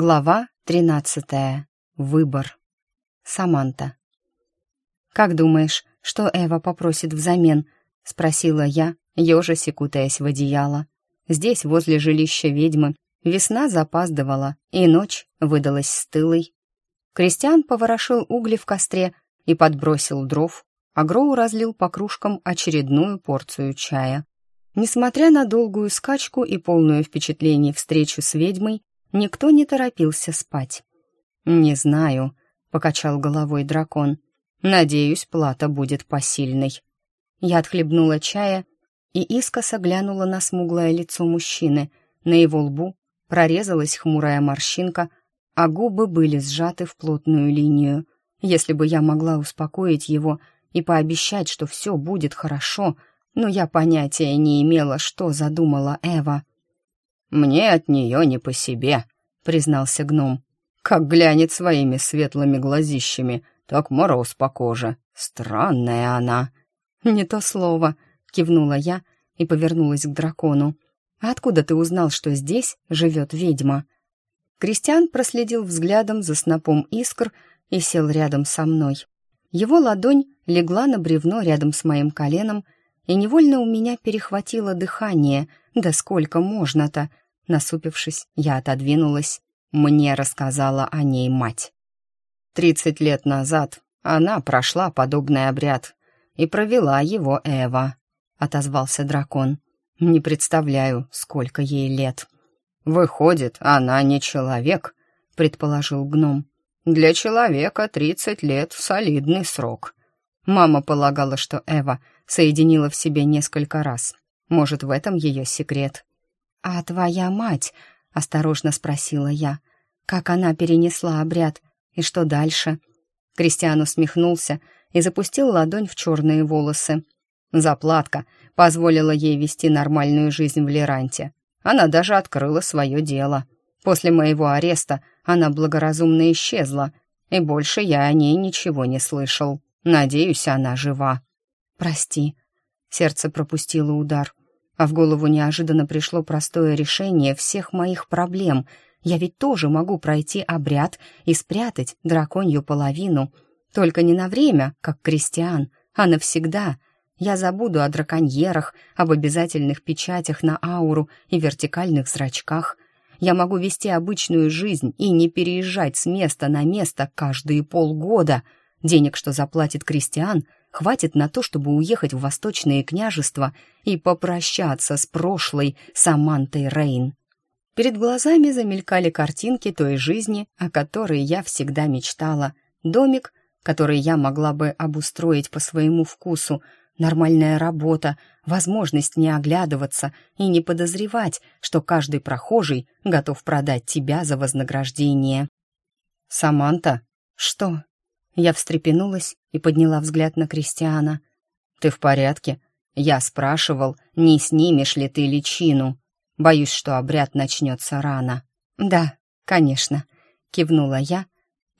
Глава 13. Выбор. Саманта. «Как думаешь, что Эва попросит взамен?» — спросила я, ежась и в одеяло. Здесь, возле жилища ведьмы, весна запаздывала, и ночь выдалась стылой. Крестьян поворошил угли в костре и подбросил дров, а Гроу разлил по кружкам очередную порцию чая. Несмотря на долгую скачку и полную впечатлений встречу с ведьмой, Никто не торопился спать. «Не знаю», — покачал головой дракон. «Надеюсь, плата будет посильной». Я отхлебнула чая и искоса глянула на смуглое лицо мужчины. На его лбу прорезалась хмурая морщинка, а губы были сжаты в плотную линию. Если бы я могла успокоить его и пообещать, что все будет хорошо, но я понятия не имела, что задумала Эва. «Мне от нее не по себе», — признался гном. «Как глянет своими светлыми глазищами, так мороз по коже. Странная она». «Не то слово», — кивнула я и повернулась к дракону. «А откуда ты узнал, что здесь живет ведьма?» Кристиан проследил взглядом за снопом искр и сел рядом со мной. Его ладонь легла на бревно рядом с моим коленом, — и невольно у меня перехватило дыхание. Да сколько можно-то? Насупившись, я отодвинулась. Мне рассказала о ней мать. Тридцать лет назад она прошла подобный обряд и провела его Эва, отозвался дракон. Не представляю, сколько ей лет. Выходит, она не человек, предположил гном. Для человека тридцать лет солидный срок. Мама полагала, что Эва соединила в себе несколько раз. Может, в этом ее секрет. «А твоя мать?» — осторожно спросила я. «Как она перенесла обряд? И что дальше?» Кристиан усмехнулся и запустил ладонь в черные волосы. Заплатка позволила ей вести нормальную жизнь в Леранте. Она даже открыла свое дело. После моего ареста она благоразумно исчезла, и больше я о ней ничего не слышал. Надеюсь, она жива. Прости. Сердце пропустило удар, а в голову неожиданно пришло простое решение всех моих проблем. Я ведь тоже могу пройти обряд и спрятать драконью половину, только не на время, как крестьян, а навсегда. Я забуду о драконьерах, об обязательных печатях на ауру и вертикальных зрачках. Я могу вести обычную жизнь и не переезжать с места на место каждые полгода — Денег, что заплатит крестьян, хватит на то, чтобы уехать в восточные княжества и попрощаться с прошлой Самантой Рейн. Перед глазами замелькали картинки той жизни, о которой я всегда мечтала. Домик, который я могла бы обустроить по своему вкусу, нормальная работа, возможность не оглядываться и не подозревать, что каждый прохожий готов продать тебя за вознаграждение. «Саманта?» «Что?» Я встрепенулась и подняла взгляд на Кристиана. «Ты в порядке?» Я спрашивал, не снимешь ли ты личину. Боюсь, что обряд начнется рано. «Да, конечно», — кивнула я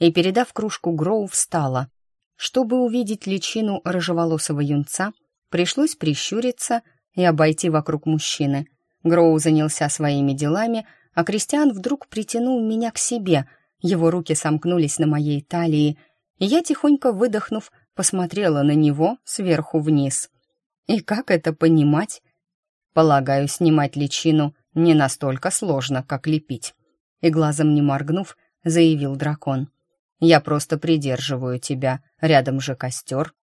и, передав кружку Гроу, встала. Чтобы увидеть личину рыжеволосого юнца, пришлось прищуриться и обойти вокруг мужчины. Гроу занялся своими делами, а Кристиан вдруг притянул меня к себе. Его руки сомкнулись на моей талии, я, тихонько выдохнув, посмотрела на него сверху вниз. И как это понимать? Полагаю, снимать личину не настолько сложно, как лепить. И глазом не моргнув, заявил дракон. Я просто придерживаю тебя, рядом же костер.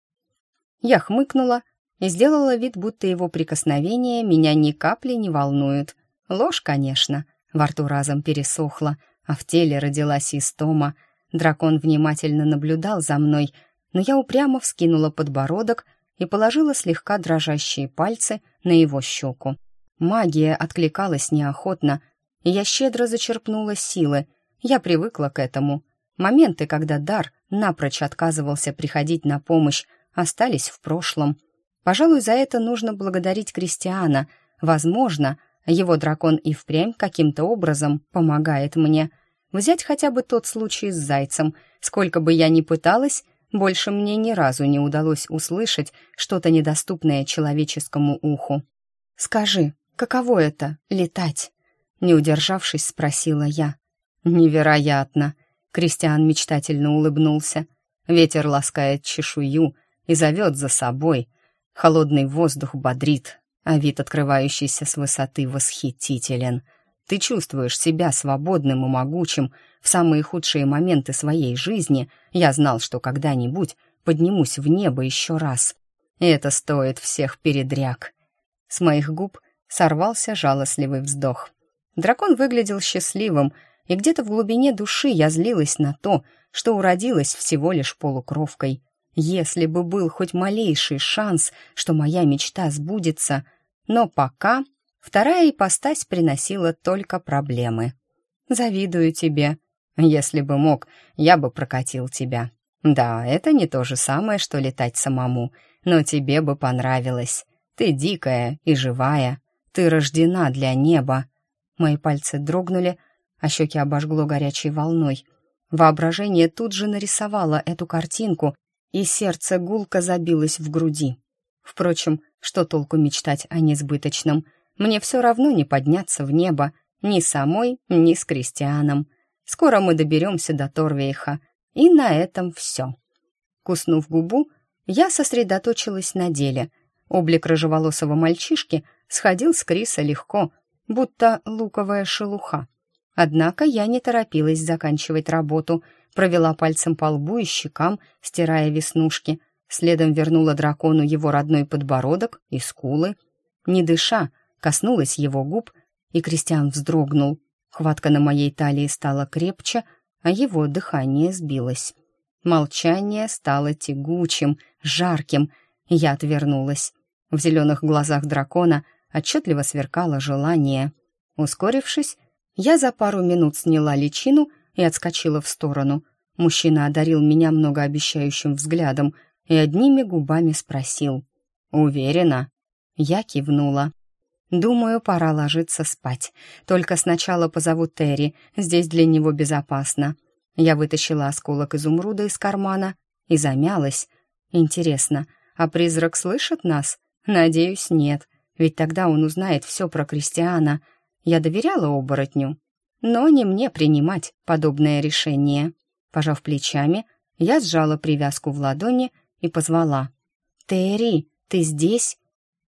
Я хмыкнула и сделала вид, будто его прикосновение меня ни капли не волнует. Ложь, конечно. Во рту разом пересохла, а в теле родилась истома — Дракон внимательно наблюдал за мной, но я упрямо вскинула подбородок и положила слегка дрожащие пальцы на его щеку. Магия откликалась неохотно, и я щедро зачерпнула силы. Я привыкла к этому. Моменты, когда дар напрочь отказывался приходить на помощь, остались в прошлом. Пожалуй, за это нужно благодарить Кристиана. Возможно, его дракон и впрямь каким-то образом помогает мне — Взять хотя бы тот случай с зайцем. Сколько бы я ни пыталась, больше мне ни разу не удалось услышать что-то недоступное человеческому уху. «Скажи, каково это — летать?» Не удержавшись, спросила я. «Невероятно!» — Кристиан мечтательно улыбнулся. Ветер ласкает чешую и зовет за собой. Холодный воздух бодрит, а вид, открывающийся с высоты, восхитителен — ты чувствуешь себя свободным и могучим. В самые худшие моменты своей жизни я знал, что когда-нибудь поднимусь в небо еще раз. Это стоит всех передряг. С моих губ сорвался жалостливый вздох. Дракон выглядел счастливым, и где-то в глубине души я злилась на то, что уродилась всего лишь полукровкой. Если бы был хоть малейший шанс, что моя мечта сбудется, но пока Вторая ипостась приносила только проблемы. «Завидую тебе. Если бы мог, я бы прокатил тебя. Да, это не то же самое, что летать самому, но тебе бы понравилось. Ты дикая и живая. Ты рождена для неба». Мои пальцы дрогнули, а щеки обожгло горячей волной. Воображение тут же нарисовало эту картинку, и сердце гулко забилось в груди. Впрочем, что толку мечтать о несбыточном? Мне все равно не подняться в небо, ни самой, ни с крестьяном. Скоро мы доберемся до Торвейха, и на этом все. Куснув губу, я сосредоточилась на деле. Облик рыжеволосого мальчишки сходил с Криса легко, будто луковая шелуха. Однако я не торопилась заканчивать работу, провела пальцем по лбу и щекам, стирая веснушки, следом вернула дракону его родной подбородок и скулы. Не дыша, коснулась его губ, и Кристиан вздрогнул. Хватка на моей талии стала крепче, а его дыхание сбилось. Молчание стало тягучим, жарким, и я отвернулась. В зеленых глазах дракона отчетливо сверкало желание. Ускорившись, я за пару минут сняла личину и отскочила в сторону. Мужчина одарил меня многообещающим взглядом и одними губами спросил. «Уверена?» Я кивнула. Думаю, пора ложиться спать. Только сначала позову Терри, здесь для него безопасно. Я вытащила осколок изумруда из кармана и замялась. Интересно, а призрак слышит нас? Надеюсь, нет, ведь тогда он узнает все про Кристиана. Я доверяла оборотню, но не мне принимать подобное решение. Пожав плечами, я сжала привязку в ладони и позвала. «Терри, ты здесь?»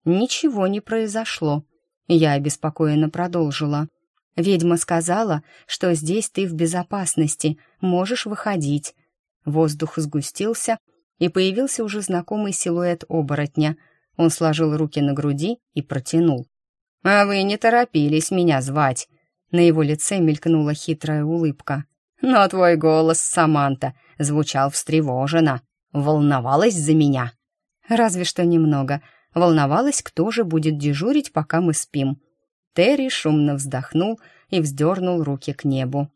Ничего не произошло. Я обеспокоенно продолжила. «Ведьма сказала, что здесь ты в безопасности, можешь выходить». Воздух сгустился, и появился уже знакомый силуэт оборотня. Он сложил руки на груди и протянул. «А вы не торопились меня звать!» На его лице мелькнула хитрая улыбка. «Но твой голос, Саманта, звучал встревоженно. Волновалась за меня?» «Разве что немного», Волновалась, кто же будет дежурить, пока мы спим. Терри шумно вздохнул и вздернул руки к небу.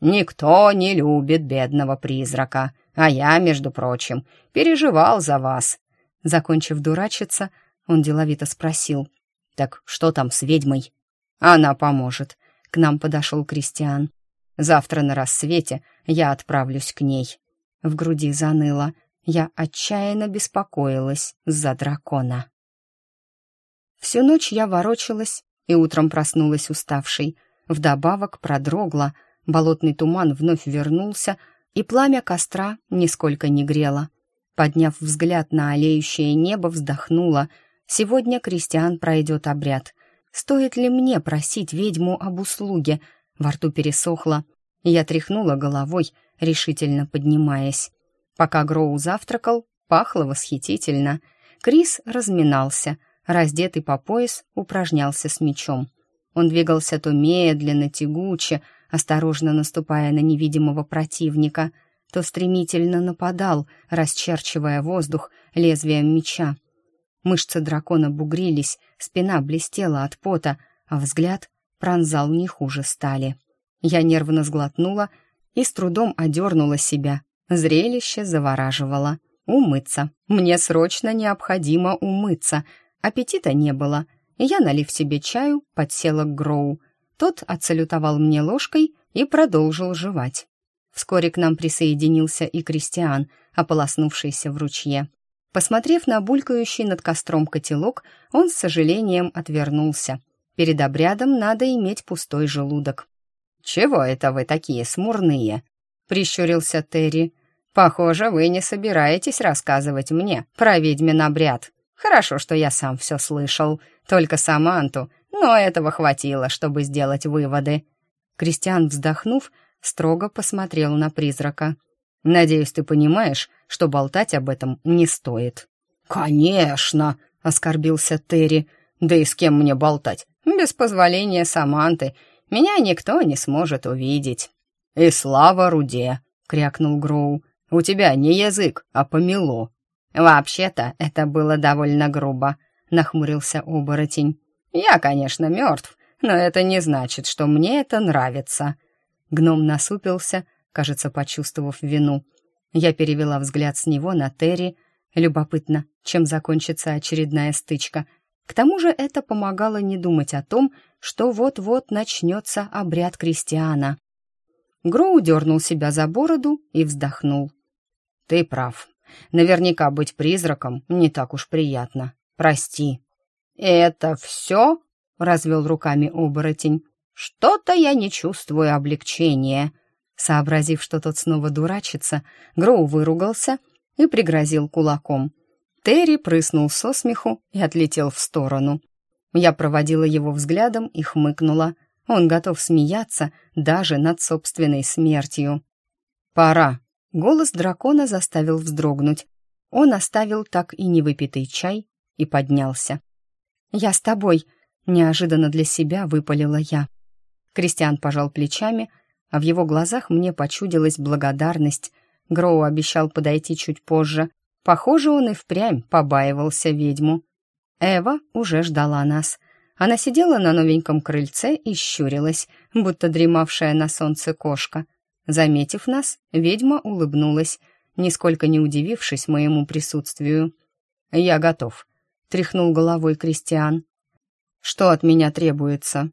«Никто не любит бедного призрака, а я, между прочим, переживал за вас». Закончив дурачиться, он деловито спросил. «Так что там с ведьмой?» «Она поможет», — к нам подошел Кристиан. «Завтра на рассвете я отправлюсь к ней». В груди заныло. Я отчаянно беспокоилась за дракона. Всю ночь я ворочалась и утром проснулась уставшей. Вдобавок продрогла, болотный туман вновь вернулся, и пламя костра нисколько не грело. Подняв взгляд на олеющее небо, вздохнула. «Сегодня крестьян пройдет обряд. Стоит ли мне просить ведьму об услуге?» Во рту пересохло. Я тряхнула головой, решительно поднимаясь. Пока Гроу завтракал, пахло восхитительно. Крис разминался — раздетый по пояс, упражнялся с мечом. Он двигался то медленно, тягуче, осторожно наступая на невидимого противника, то стремительно нападал, расчерчивая воздух лезвием меча. Мышцы дракона бугрились, спина блестела от пота, а взгляд пронзал не хуже стали. Я нервно сглотнула и с трудом одернула себя. Зрелище завораживало. «Умыться. Мне срочно необходимо умыться», Аппетита не было, я, налив себе чаю, подсела к Гроу. Тот отсалютовал мне ложкой и продолжил жевать. Вскоре к нам присоединился и Кристиан, ополоснувшийся в ручье. Посмотрев на булькающий над костром котелок, он с сожалением отвернулся. Перед обрядом надо иметь пустой желудок. «Чего это вы такие смурные?» — прищурился Терри. «Похоже, вы не собираетесь рассказывать мне про ведьмин обряд». Хорошо, что я сам все слышал, только Саманту, но этого хватило, чтобы сделать выводы. Кристиан, вздохнув, строго посмотрел на призрака. «Надеюсь, ты понимаешь, что болтать об этом не стоит». «Конечно!» — оскорбился Терри. «Да и с кем мне болтать? Без позволения Саманты. Меня никто не сможет увидеть». «И слава Руде!» — крякнул Гроу. «У тебя не язык, а помело. «Вообще-то это было довольно грубо», — нахмурился оборотень. «Я, конечно, мертв, но это не значит, что мне это нравится». Гном насупился, кажется, почувствовав вину. Я перевела взгляд с него на Терри. Любопытно, чем закончится очередная стычка. К тому же это помогало не думать о том, что вот-вот начнется обряд Кристиана. Гроу дернул себя за бороду и вздохнул. «Ты прав. Наверняка быть призраком не так уж приятно. Прости». «Это все?» — развел руками оборотень. «Что-то я не чувствую облегчения». Сообразив, что тот снова дурачится, Гроу выругался и пригрозил кулаком. Терри прыснул со смеху и отлетел в сторону. Я проводила его взглядом и хмыкнула. Он готов смеяться даже над собственной смертью. «Пора», Голос дракона заставил вздрогнуть. Он оставил так и невыпитый чай и поднялся. «Я с тобой!» — неожиданно для себя выпалила я. Кристиан пожал плечами, а в его глазах мне почудилась благодарность. Гроу обещал подойти чуть позже. Похоже, он и впрямь побаивался ведьму. Эва уже ждала нас. Она сидела на новеньком крыльце и щурилась, будто дремавшая на солнце кошка — Заметив нас, ведьма улыбнулась, нисколько не удивившись моему присутствию. «Я готов», — тряхнул головой Кристиан. «Что от меня требуется?»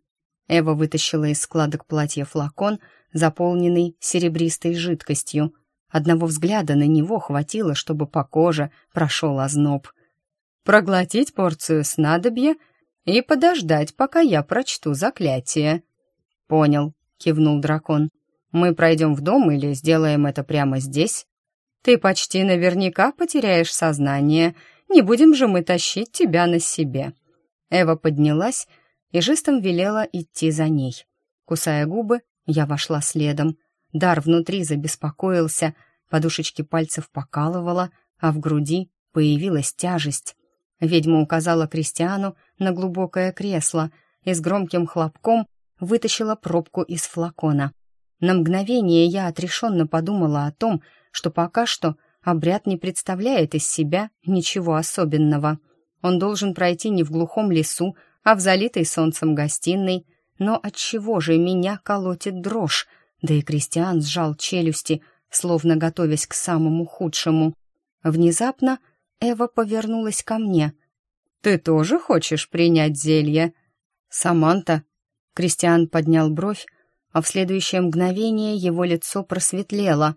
Эва вытащила из складок платья флакон, заполненный серебристой жидкостью. Одного взгляда на него хватило, чтобы по коже прошел озноб. «Проглотить порцию снадобья и подождать, пока я прочту заклятие». «Понял», — кивнул дракон. Мы пройдем в дом или сделаем это прямо здесь. Ты почти наверняка потеряешь сознание. Не будем же мы тащить тебя на себе». Эва поднялась и жестом велела идти за ней. Кусая губы, я вошла следом. Дар внутри забеспокоился, подушечки пальцев покалывало, а в груди появилась тяжесть. Ведьма указала крестьяну на глубокое кресло и с громким хлопком вытащила пробку из флакона. На мгновение я отрешенно подумала о том, что пока что обряд не представляет из себя ничего особенного. Он должен пройти не в глухом лесу, а в залитой солнцем гостиной. Но отчего же меня колотит дрожь? Да и Кристиан сжал челюсти, словно готовясь к самому худшему. Внезапно Эва повернулась ко мне. «Ты тоже хочешь принять зелье?» «Саманта?» Кристиан поднял бровь, а в следующее мгновение его лицо просветлело.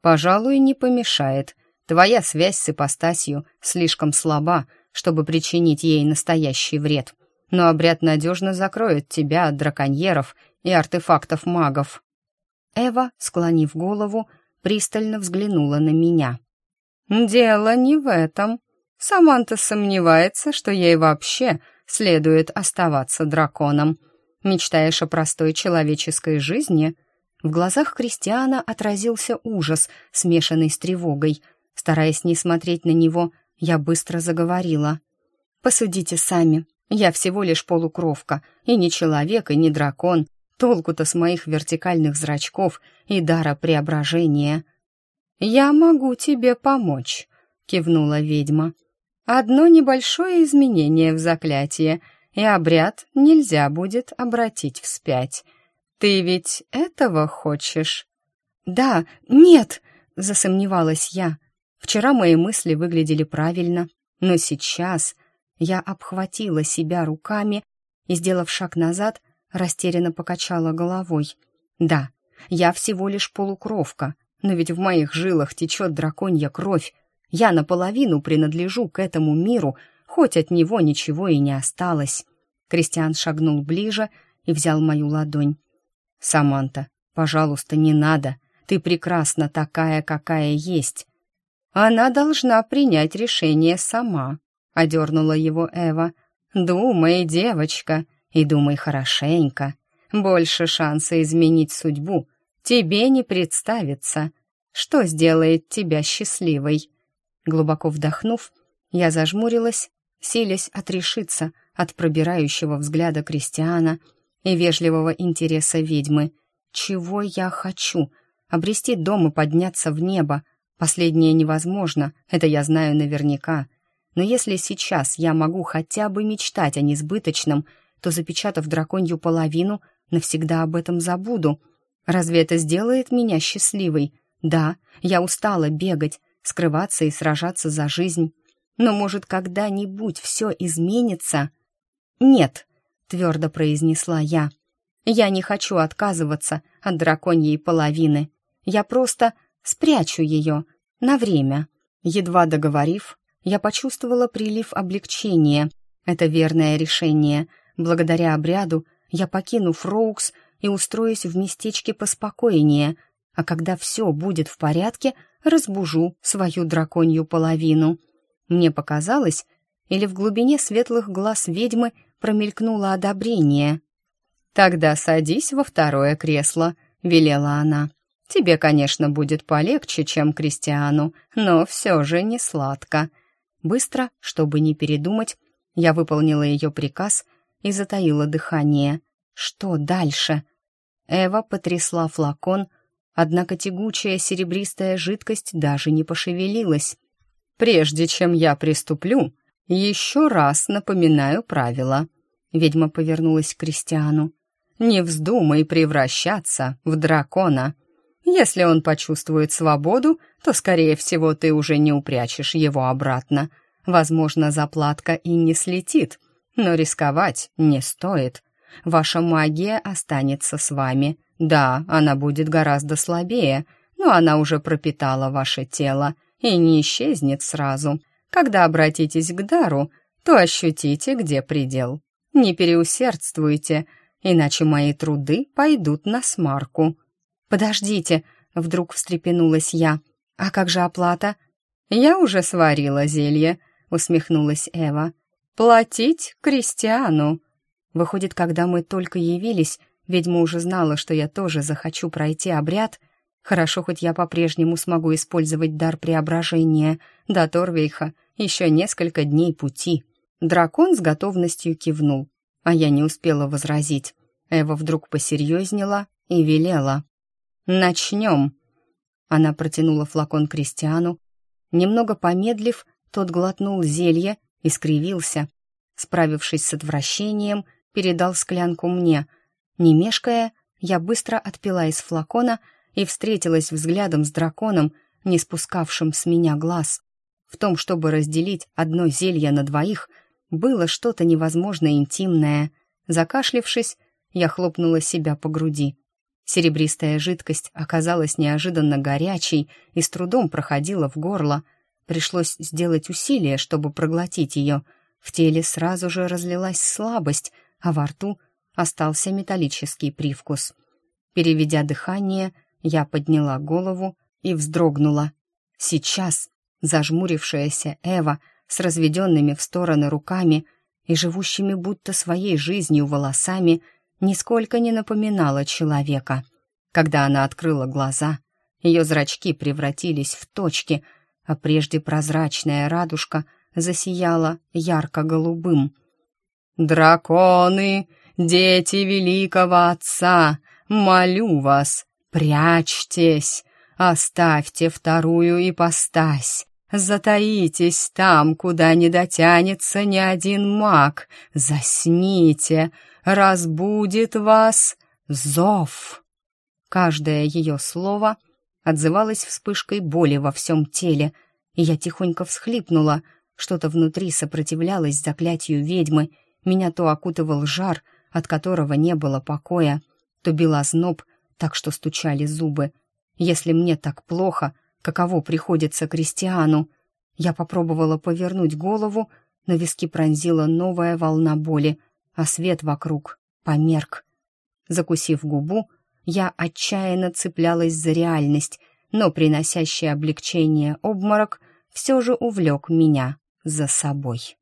«Пожалуй, не помешает. Твоя связь с ипостасью слишком слаба, чтобы причинить ей настоящий вред. Но обряд надежно закроет тебя от драконьеров и артефактов магов». Эва, склонив голову, пристально взглянула на меня. «Дело не в этом. Саманта сомневается, что ей вообще следует оставаться драконом», Мечтаешь о простой человеческой жизни?» В глазах Кристиана отразился ужас, смешанный с тревогой. Стараясь не смотреть на него, я быстро заговорила. «Посудите сами. Я всего лишь полукровка, и не человек, и не дракон. Толку-то с моих вертикальных зрачков и дара преображения». «Я могу тебе помочь», — кивнула ведьма. «Одно небольшое изменение в заклятии — и обряд нельзя будет обратить вспять. Ты ведь этого хочешь?» «Да, нет!» — засомневалась я. Вчера мои мысли выглядели правильно, но сейчас я обхватила себя руками и, сделав шаг назад, растерянно покачала головой. «Да, я всего лишь полукровка, но ведь в моих жилах течет драконья кровь. Я наполовину принадлежу к этому миру Хоть от него ничего и не осталось. Кристиан шагнул ближе и взял мою ладонь. «Саманта, пожалуйста, не надо. Ты прекрасна такая, какая есть». «Она должна принять решение сама», — одернула его Эва. «Думай, девочка, и думай хорошенько. Больше шанса изменить судьбу тебе не представится. Что сделает тебя счастливой?» Глубоко вдохнув, я зажмурилась селись отрешиться от пробирающего взгляда крестьяна и вежливого интереса ведьмы. «Чего я хочу? Обрести дом и подняться в небо. Последнее невозможно, это я знаю наверняка. Но если сейчас я могу хотя бы мечтать о несбыточном, то, запечатав драконью половину, навсегда об этом забуду. Разве это сделает меня счастливой? Да, я устала бегать, скрываться и сражаться за жизнь но, может, когда-нибудь все изменится?» «Нет», — твердо произнесла я. «Я не хочу отказываться от драконьей половины. Я просто спрячу ее на время». Едва договорив, я почувствовала прилив облегчения. Это верное решение. Благодаря обряду я покину Фроукс и устроюсь в местечке поспокойнее, а когда все будет в порядке, разбужу свою драконью половину. Мне показалось, или в глубине светлых глаз ведьмы промелькнуло одобрение. «Тогда садись во второе кресло», — велела она. «Тебе, конечно, будет полегче, чем Кристиану, но все же не сладко». Быстро, чтобы не передумать, я выполнила ее приказ и затаила дыхание. «Что дальше?» Эва потрясла флакон, однако тягучая серебристая жидкость даже не пошевелилась прежде чем я приступлю, еще раз напоминаю правила». Ведьма повернулась к крестьяну. «Не вздумай превращаться в дракона. Если он почувствует свободу, то, скорее всего, ты уже не упрячешь его обратно. Возможно, заплатка и не слетит, но рисковать не стоит. Ваша магия останется с вами. Да, она будет гораздо слабее, но она уже пропитала ваше тело» и не исчезнет сразу. Когда обратитесь к дару, то ощутите, где предел. Не переусердствуйте, иначе мои труды пойдут на смарку. «Подождите!» — вдруг встрепенулась я. «А как же оплата?» «Я уже сварила зелье», — усмехнулась Эва. «Платить крестьяну!» Выходит, когда мы только явились, ведьма уже знала, что я тоже захочу пройти обряд, Хорошо, хоть я по-прежнему смогу использовать дар преображения. До Торвейха еще несколько дней пути. Дракон с готовностью кивнул, а я не успела возразить. Эва вдруг посерьезнела и велела. «Начнем!» Она протянула флакон Кристиану. Немного помедлив, тот глотнул зелье и скривился. Справившись с отвращением, передал склянку мне. Не мешкая, я быстро отпила из флакона, и встретилась взглядом с драконом, не спускавшим с меня глаз. В том, чтобы разделить одно зелье на двоих, было что-то невозможно интимное. Закашлившись, я хлопнула себя по груди. Серебристая жидкость оказалась неожиданно горячей и с трудом проходила в горло. Пришлось сделать усилие, чтобы проглотить ее. В теле сразу же разлилась слабость, а во рту остался металлический привкус. Переведя дыхание, я подняла голову и вздрогнула. Сейчас зажмурившаяся Эва с разведенными в стороны руками и живущими будто своей жизнью волосами нисколько не напоминала человека. Когда она открыла глаза, ее зрачки превратились в точки, а прежде прозрачная радужка засияла ярко-голубым. «Драконы, дети великого отца, молю вас, «Прячьтесь! Оставьте вторую ипостась! Затаитесь там, куда не дотянется ни один маг! Засните! Разбудит вас зов!» Каждое ее слово отзывалось вспышкой боли во всем теле, и я тихонько всхлипнула. Что-то внутри сопротивлялось заклятию ведьмы, меня то окутывал жар, от которого не было покоя, то бил озноб, так что стучали зубы. Если мне так плохо, каково приходится крестьяну? Я попробовала повернуть голову, на виски пронзила новая волна боли, а свет вокруг померк. Закусив губу, я отчаянно цеплялась за реальность, но приносящий облегчение обморок все же увлек меня за собой.